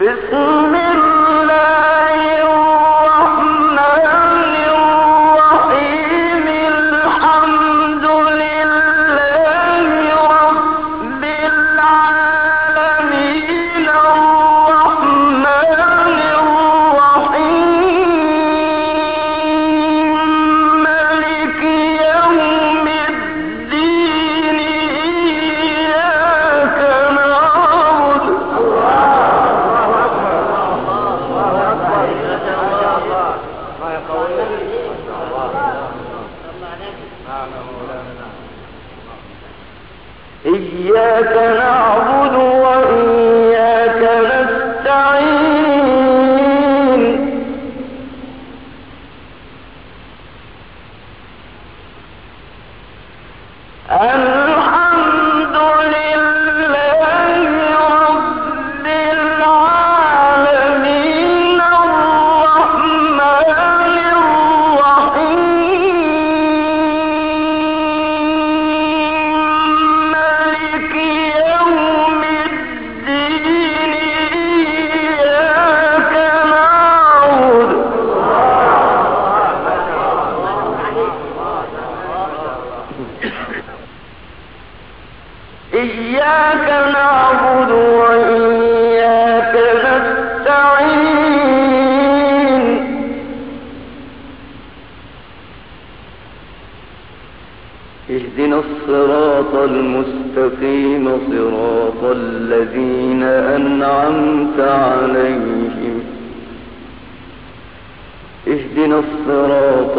بسم إياك نعبد وإياك نستعين. أن اهدنا الصراط المستقيم صراط الذين أنعمت عليهم. اهدنا الصراط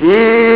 النبي فيه